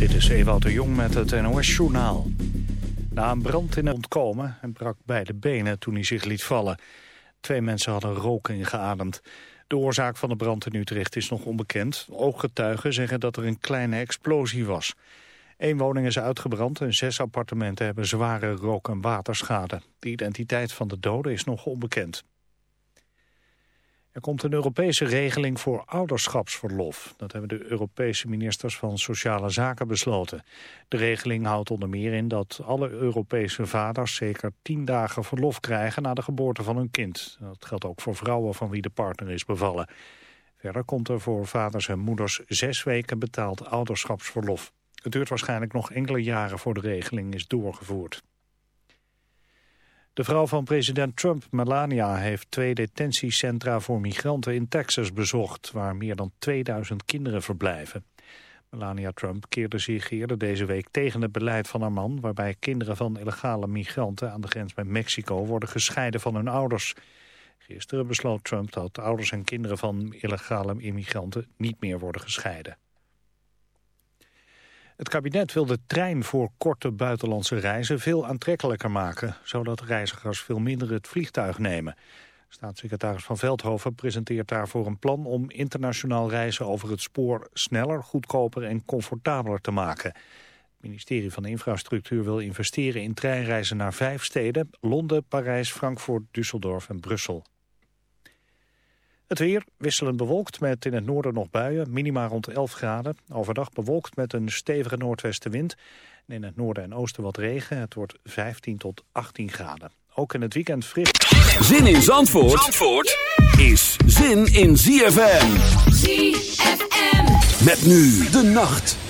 Dit is Ewout de Jong met het NOS-journaal. Na een brand in ontkomen en brak beide benen toen hij zich liet vallen. Twee mensen hadden rook ingeademd. De oorzaak van de brand in Utrecht is nog onbekend. Ooggetuigen zeggen dat er een kleine explosie was. Eén woning is uitgebrand en zes appartementen hebben zware rook- en waterschade. De identiteit van de doden is nog onbekend. Er komt een Europese regeling voor ouderschapsverlof. Dat hebben de Europese ministers van Sociale Zaken besloten. De regeling houdt onder meer in dat alle Europese vaders zeker tien dagen verlof krijgen na de geboorte van hun kind. Dat geldt ook voor vrouwen van wie de partner is bevallen. Verder komt er voor vaders en moeders zes weken betaald ouderschapsverlof. Het duurt waarschijnlijk nog enkele jaren voor de regeling is doorgevoerd. De vrouw van president Trump, Melania, heeft twee detentiecentra voor migranten in Texas bezocht, waar meer dan 2000 kinderen verblijven. Melania Trump keerde zich eerder deze week tegen het beleid van haar man, waarbij kinderen van illegale migranten aan de grens met Mexico worden gescheiden van hun ouders. Gisteren besloot Trump dat ouders en kinderen van illegale immigranten niet meer worden gescheiden. Het kabinet wil de trein voor korte buitenlandse reizen veel aantrekkelijker maken, zodat reizigers veel minder het vliegtuig nemen. Staatssecretaris Van Veldhoven presenteert daarvoor een plan om internationaal reizen over het spoor sneller, goedkoper en comfortabeler te maken. Het ministerie van Infrastructuur wil investeren in treinreizen naar vijf steden, Londen, Parijs, Frankfurt, Düsseldorf en Brussel. Het weer wisselend bewolkt met in het noorden nog buien, minima rond 11 graden. Overdag bewolkt met een stevige noordwestenwind. En in het noorden en oosten wat regen. Het wordt 15 tot 18 graden. Ook in het weekend fris. Zin in Zandvoort, Zandvoort is zin in ZFM. ZFM. Met nu de nacht.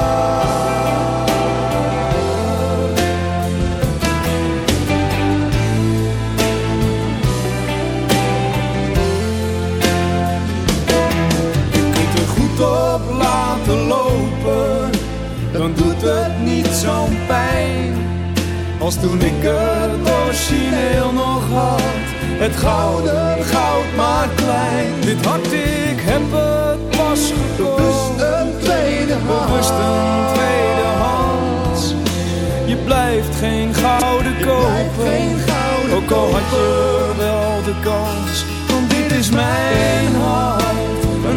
Op laten lopen, dan doet het niet zo'n pijn. Als toen ik het origineel nog had, het gouden goud maar klein. Dit hart, ik heb het pas gekocht. Bewust een tweede hand. Bewust een tweede hand. Je blijft geen gouden kopen. Ook al had je wel de kans. Want dit is mijn hart,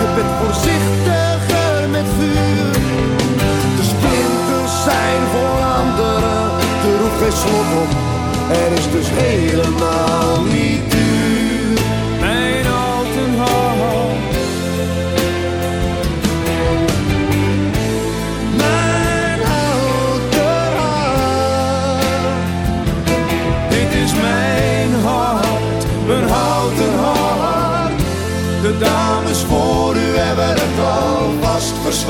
Je bent voorzichtiger met vuur. De splinters zijn voor anderen. Er hoeft geen slot op. Er is dus helemaal niet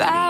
back.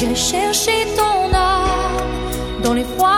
J'ai cherché ton âme dans les froids.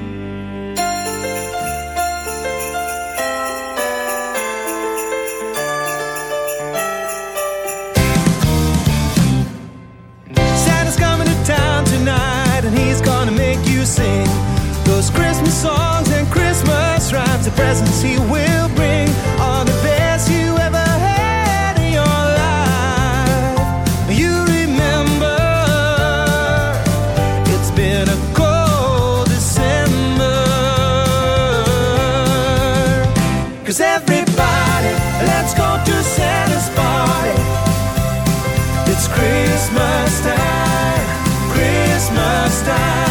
Christmas time.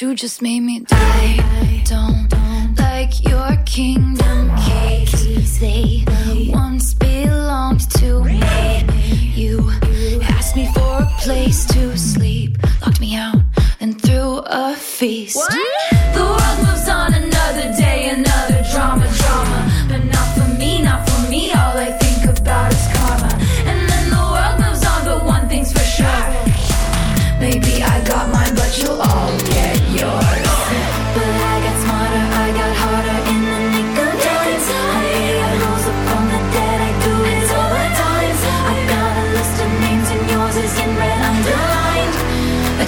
You just made